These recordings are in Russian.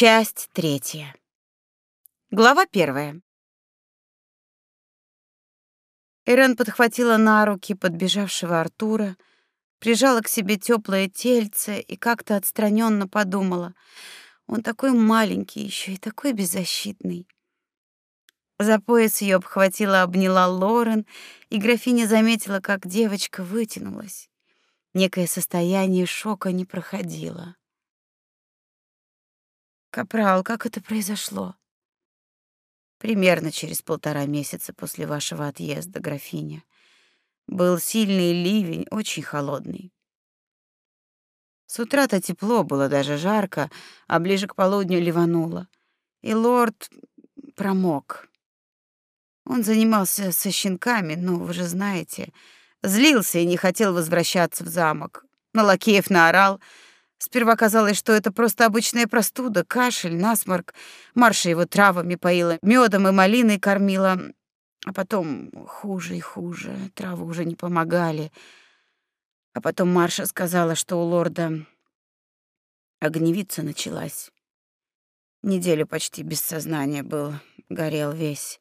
Часть третья. Глава первая. Ирен подхватила на руки подбежавшего Артура, прижала к себе теплое тельце и как-то отстраненно подумала: он такой маленький еще и такой беззащитный. За пояс ее обхватила, обняла Лорен, и графиня заметила, как девочка вытянулась. Некое состояние шока не проходило. Капрал, как это произошло? Примерно через полтора месяца после вашего отъезда, графиня. Был сильный ливень, очень холодный. С утра-то тепло было, даже жарко, а ближе к полудню ливануло. И лорд промок. Он занимался со щенками, ну, вы же знаете, злился и не хотел возвращаться в замок. На лакеев наорал — Сперва казалось, что это просто обычная простуда, кашель, насморк. Марша его травами поила, медом и малиной кормила. А потом хуже и хуже, травы уже не помогали. А потом Марша сказала, что у лорда огневица началась. Неделю почти без сознания был, горел весь.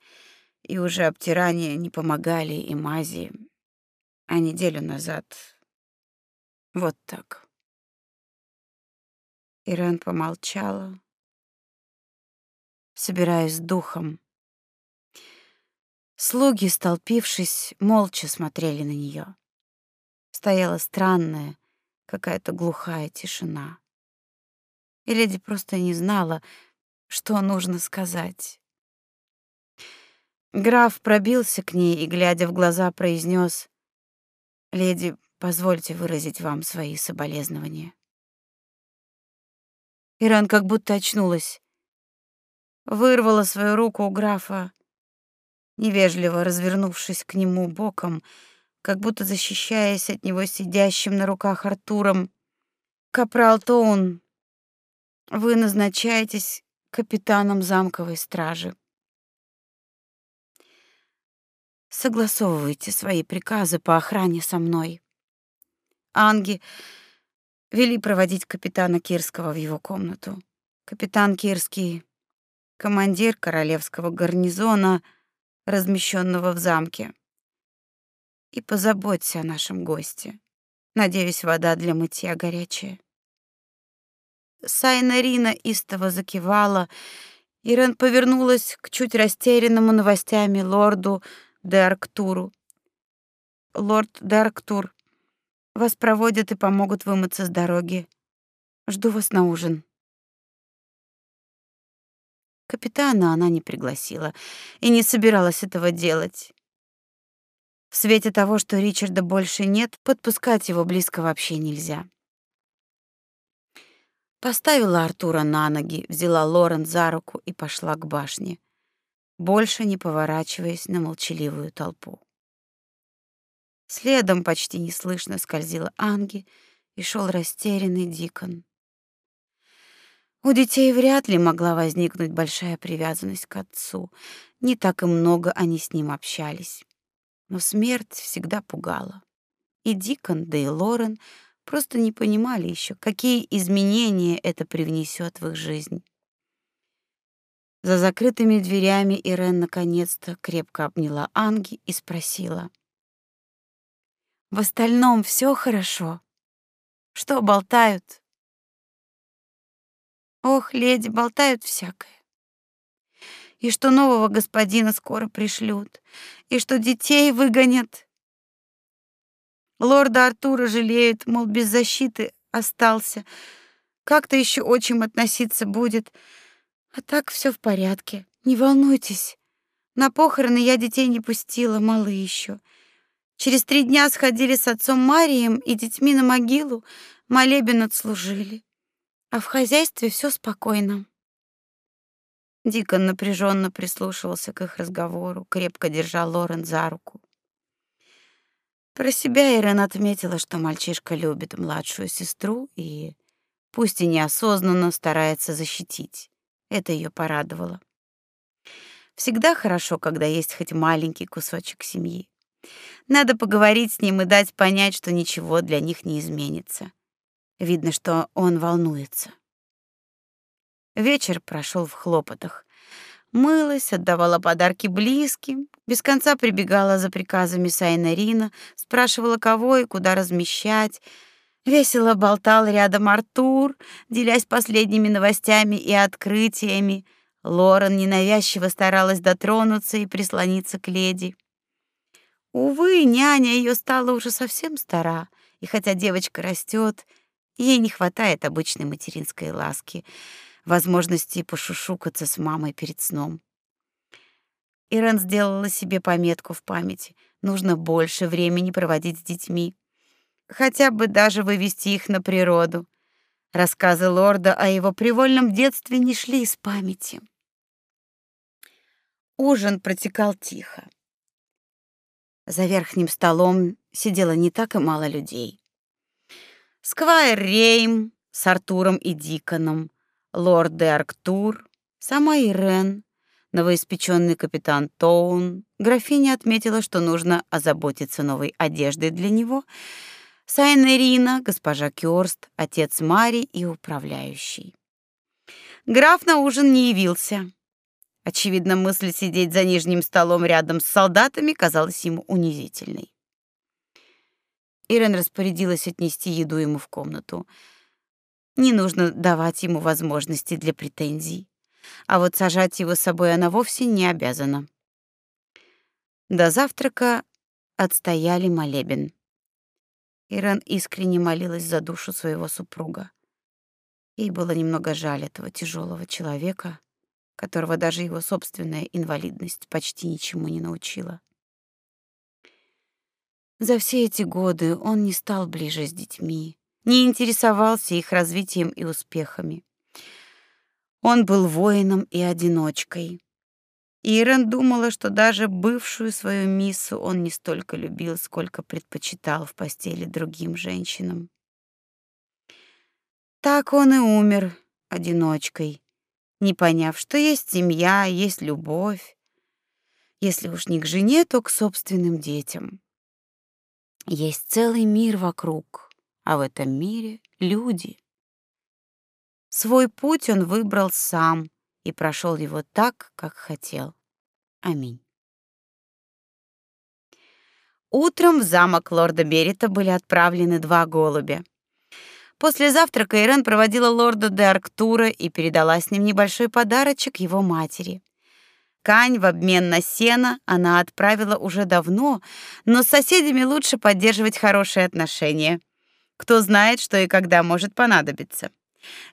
И уже обтирания не помогали, и мази. А неделю назад вот так. Ирен помолчала, собираясь духом. Слуги, столпившись, молча смотрели на нее. Стояла странная, какая-то глухая тишина. И леди просто не знала, что нужно сказать. Граф пробился к ней и, глядя в глаза, произнес: "Леди, позвольте выразить вам свои соболезнования". Иран как будто очнулась. Вырвала свою руку у графа, невежливо развернувшись к нему боком, как будто защищаясь от него сидящим на руках Артуром. «Капрал Тоун, вы назначаетесь капитаном замковой стражи. Согласовывайте свои приказы по охране со мной. Анги Вели проводить капитана Кирского в его комнату. Капитан Кирский — командир королевского гарнизона, размещенного в замке. И позаботься о нашем госте. Надеюсь, вода для мытья горячая. Сайнарина истово закивала. Ирен повернулась к чуть растерянному новостями лорду Дарктуру. Лорд Дарктур, вас проводят и помогут вымыться с дороги. Жду вас на ужин. Капитана она не пригласила и не собиралась этого делать. В свете того, что Ричарда больше нет, подпускать его близко вообще нельзя. Поставила Артура на ноги, взяла Лорен за руку и пошла к башне, больше не поворачиваясь на молчаливую толпу. Следом почти неслышно скользила Анги и шел растерянный Дикон. У детей вряд ли могла возникнуть большая привязанность к отцу. Не так и много они с ним общались. Но смерть всегда пугала. И Дикон, да и Лорен просто не понимали еще, какие изменения это привнесет в их жизнь. За закрытыми дверями Ирен наконец-то крепко обняла Анги и спросила: в остальном все хорошо. Что болтают? Ох, леди, болтают всякое. И что нового господина скоро пришлют, и что детей выгонят. Лорда Артура жалеют, мол, без защиты остался. Как-то еще отчим относиться будет. А так все в порядке. Не волнуйтесь. На похороны я детей не пустила, малы еще. Через три дня сходили с отцом Марием и детьми на могилу, молебен отслужили. А в хозяйстве все спокойно. Дикон напряженно прислушивался к их разговору, крепко держа Лорен за руку. Про себя Ирен отметила, что мальчишка любит младшую сестру и, пусть и неосознанно, старается защитить. Это ее порадовало. Всегда хорошо, когда есть хоть маленький кусочек семьи. Надо поговорить с ним и дать понять, что ничего для них не изменится. Видно, что он волнуется. Вечер прошел в хлопотах. Мылась, отдавала подарки близким, без конца прибегала за приказами Сайнарина, спрашивала, кого и куда размещать. Весело болтал рядом Артур, делясь последними новостями и открытиями. Лорен ненавязчиво старалась дотронуться и прислониться к леди. Увы, няня ее стала уже совсем стара, и хотя девочка растет, ей не хватает обычной материнской ласки — возможности пошушукаться с мамой перед сном. Ирен сделала себе пометку в памяти. Нужно больше времени проводить с детьми. Хотя бы даже вывести их на природу. Рассказы лорда о его привольном детстве не шли из памяти. Ужин протекал тихо. За верхним столом сидело не так и мало людей. Сквайр Рейм с Артуром и Диконом, лорд де Арктур, сама Ирен, новоиспеченный капитан Тоун, графиня отметила, что нужно озаботиться новой одеждой для него, Сайнерина, госпожа Кёрст, отец Мари и управляющий. Граф на ужин не явился. Очевидно, мысль сидеть за нижним столом рядом с солдатами казалась ему унизительной. Ирен распорядилась отнести еду ему в комнату. Не нужно давать ему возможности для претензий. А вот сажать его с собой она вовсе не обязана. До завтрака отстояли молебен. Иран искренне молилась за душу своего супруга. Ей было немного жаль этого тяжелого человека, которого даже его собственная инвалидность почти ничему не научила. За все эти годы он не стал ближе с детьми, не интересовался их развитием и успехами. Он был воином и одиночкой. Ирен думала, что даже бывшую свою миссу он не столько любил, сколько предпочитал в постели другим женщинам. Так он и умер одиночкой, не поняв, что есть семья, есть любовь. Если уж не к жене, то к собственным детям. Есть целый мир вокруг, а в этом мире люди. Свой путь он выбрал сам и прошел его так, как хотел. Аминь. Утром в замок лорда Берита были отправлены два голубя. После завтрака Ирен проводила лорда де Арктура и передала с ним небольшой подарочек его матери. Кань в обмен на сено она отправила уже давно, но с соседями лучше поддерживать хорошие отношения. Кто знает, что и когда может понадобиться.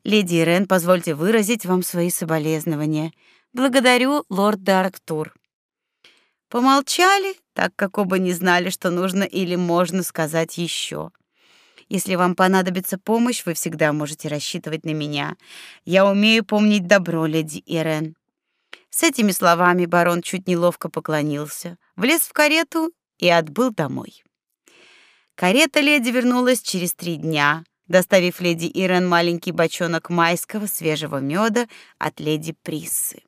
Леди Ирен, позвольте выразить вам свои соболезнования. Благодарю, лорд Дарктур. Помолчали, так как оба не знали, что нужно или можно сказать еще. Если вам понадобится помощь, вы всегда можете рассчитывать на меня. Я умею помнить добро, леди Ирен. С этими словами барон чуть неловко поклонился, влез в карету и отбыл домой. Карета леди вернулась через три дня, доставив леди Ирен маленький бочонок майского свежего меда от леди Приссы.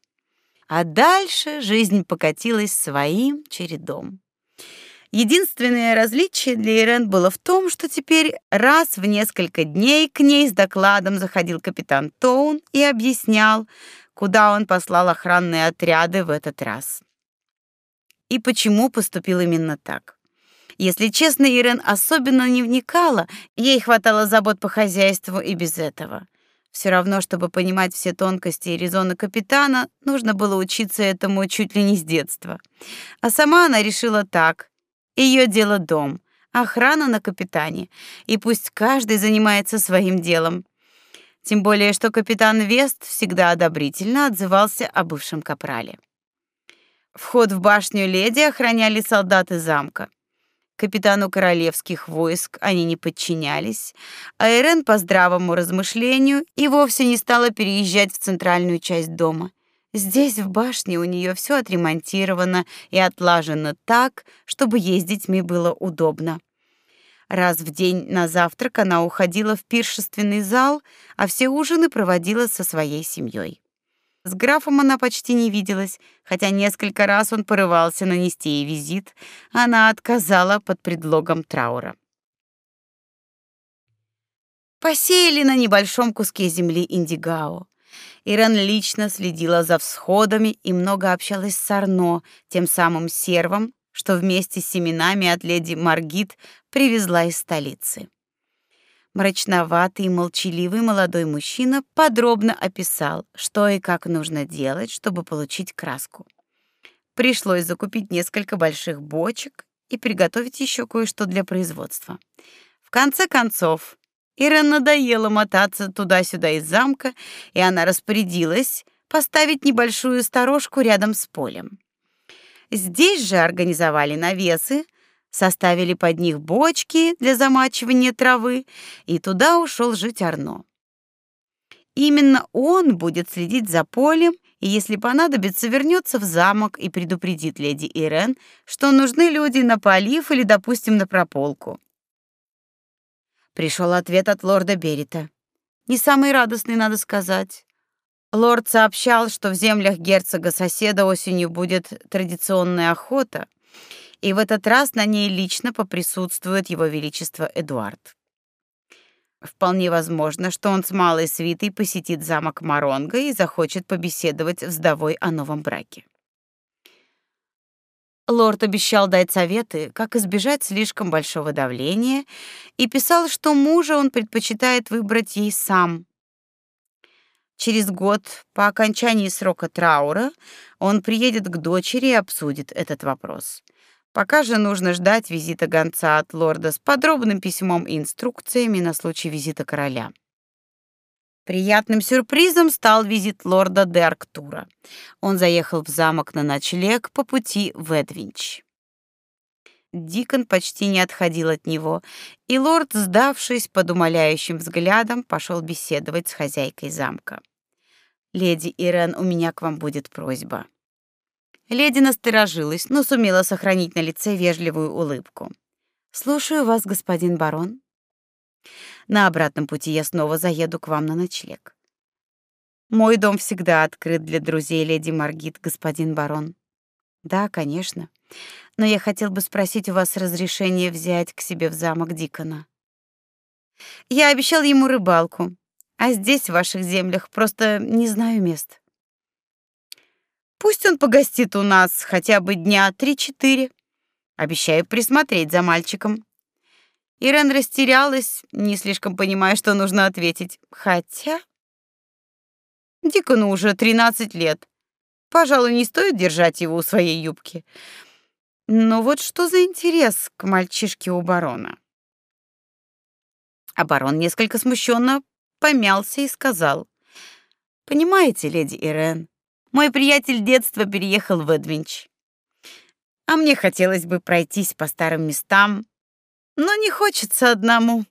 А дальше жизнь покатилась своим чередом. Единственное различие для Ирен было в том, что теперь раз в несколько дней к ней с докладом заходил капитан Тоун и объяснял, куда он послал охранные отряды в этот раз. И почему поступил именно так. Если честно, Ирен особенно не вникала, ей хватало забот по хозяйству и без этого. Все равно, чтобы понимать все тонкости и резоны капитана, нужно было учиться этому чуть ли не с детства. А сама она решила так: ее дело дом, охрана на капитане, и пусть каждый занимается своим делом. Тем более, что капитан Вест всегда одобрительно отзывался о бывшем капрале. Вход в башню леди охраняли солдаты замка. Капитану королевских войск они не подчинялись, а Ирен по здравому размышлению и вовсе не стала переезжать в центральную часть дома. Здесь, в башне, у нее все отремонтировано и отлажено так, чтобы ездить мне было удобно. Раз в день на завтрак она уходила в пиршественный зал, а все ужины проводила со своей семьей. С графом она почти не виделась, хотя несколько раз он порывался нанести ей визит, она отказала под предлогом траура. Посеяли на небольшом куске земли индигао. Ирен лично следила за всходами и много общалась с Арно, тем самым сервом, что вместе с семенами от леди Маргит привезла из столицы. Мрачноватый и молчаливый молодой мужчина подробно описал, что и как нужно делать, чтобы получить краску. Пришлось закупить несколько больших бочек и приготовить еще кое-что для производства. В конце концов, Ирен надоело мотаться туда-сюда из замка, и она распорядилась поставить небольшую сторожку рядом с полем. Здесь же организовали навесы, составили под них бочки для замачивания травы, и туда ушел жить Арно. Именно он будет следить за полем, и если понадобится, вернется в замок и предупредит леди Ирен, что нужны люди на полив или, допустим, на прополку. Пришел ответ от лорда Берита. Не самый радостный, надо сказать. Лорд сообщал, что в землях герцога-соседа осенью будет традиционная охота, и в этот раз на ней лично поприсутствует его величество Эдуард. Вполне возможно, что он с малой свитой посетит замок Маронга и захочет побеседовать с вдовой о новом браке. Лорд обещал дать советы, как избежать слишком большого давления, и писал, что мужа он предпочитает выбрать ей сам. Через год, по окончании срока траура, он приедет к дочери и обсудит этот вопрос. Пока же нужно ждать визита гонца от лорда с подробным письмом и инструкциями на случай визита короля. Приятным сюрпризом стал визит лорда Дерктура. Он заехал в замок на ночлег по пути в Эдвинч. Дикон почти не отходил от него, и лорд, сдавшись под умоляющим взглядом, пошел беседовать с хозяйкой замка. «Леди Ирен, у меня к вам будет просьба». Леди насторожилась, но сумела сохранить на лице вежливую улыбку. Слушаю вас, господин барон. На обратном пути я снова заеду к вам на ночлег. Мой дом всегда открыт для друзей леди Маргит, господин барон. Да, конечно. Но я хотел бы спросить у вас разрешение взять к себе в замок Дикона. Я обещал ему рыбалку, а здесь в ваших землях просто не знаю мест. Пусть он погостит у нас хотя бы дня три-четыре. Обещаю присмотреть за мальчиком. Ирен растерялась, не слишком понимая, что нужно ответить. Хотя Дикону уже 13 лет. Пожалуй, не стоит держать его у своей юбки. Но вот что за интерес к мальчишке у барона? А барон несколько смущенно помялся и сказал: "Понимаете, леди Ирен, мой приятель детства переехал в Эдвинч. А мне хотелось бы пройтись по старым местам, но не хочется одному.